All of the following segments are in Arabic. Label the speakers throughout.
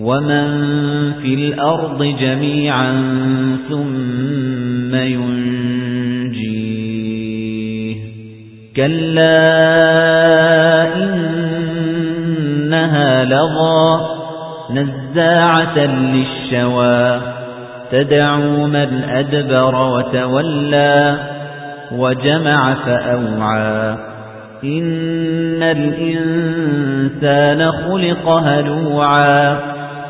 Speaker 1: ومن في الأرض جميعا ثم ينجيه كلا إنها لظى نزاعة للشوى تدعو من أدبر وتولى وجمع فأوعى إن الإنسان خلق هلوعا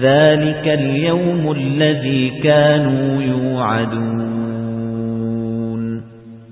Speaker 1: ذَلِكَ الْيَوْمُ الَّذِي كَانُوا يُوعَدُونَ